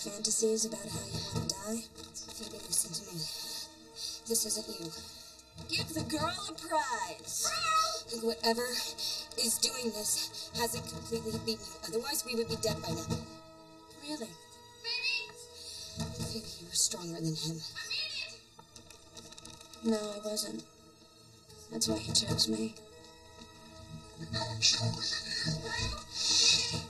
fantasies about how you want to die? Phoebe, listen to me. This isn't you. Give the girl a prize. Think whatever is doing this hasn't completely beaten you. Otherwise, we would be dead by now. Really? Phoebe, you were stronger than him. I mean it. No, I wasn't. That's why he chose me. I'm stronger than you.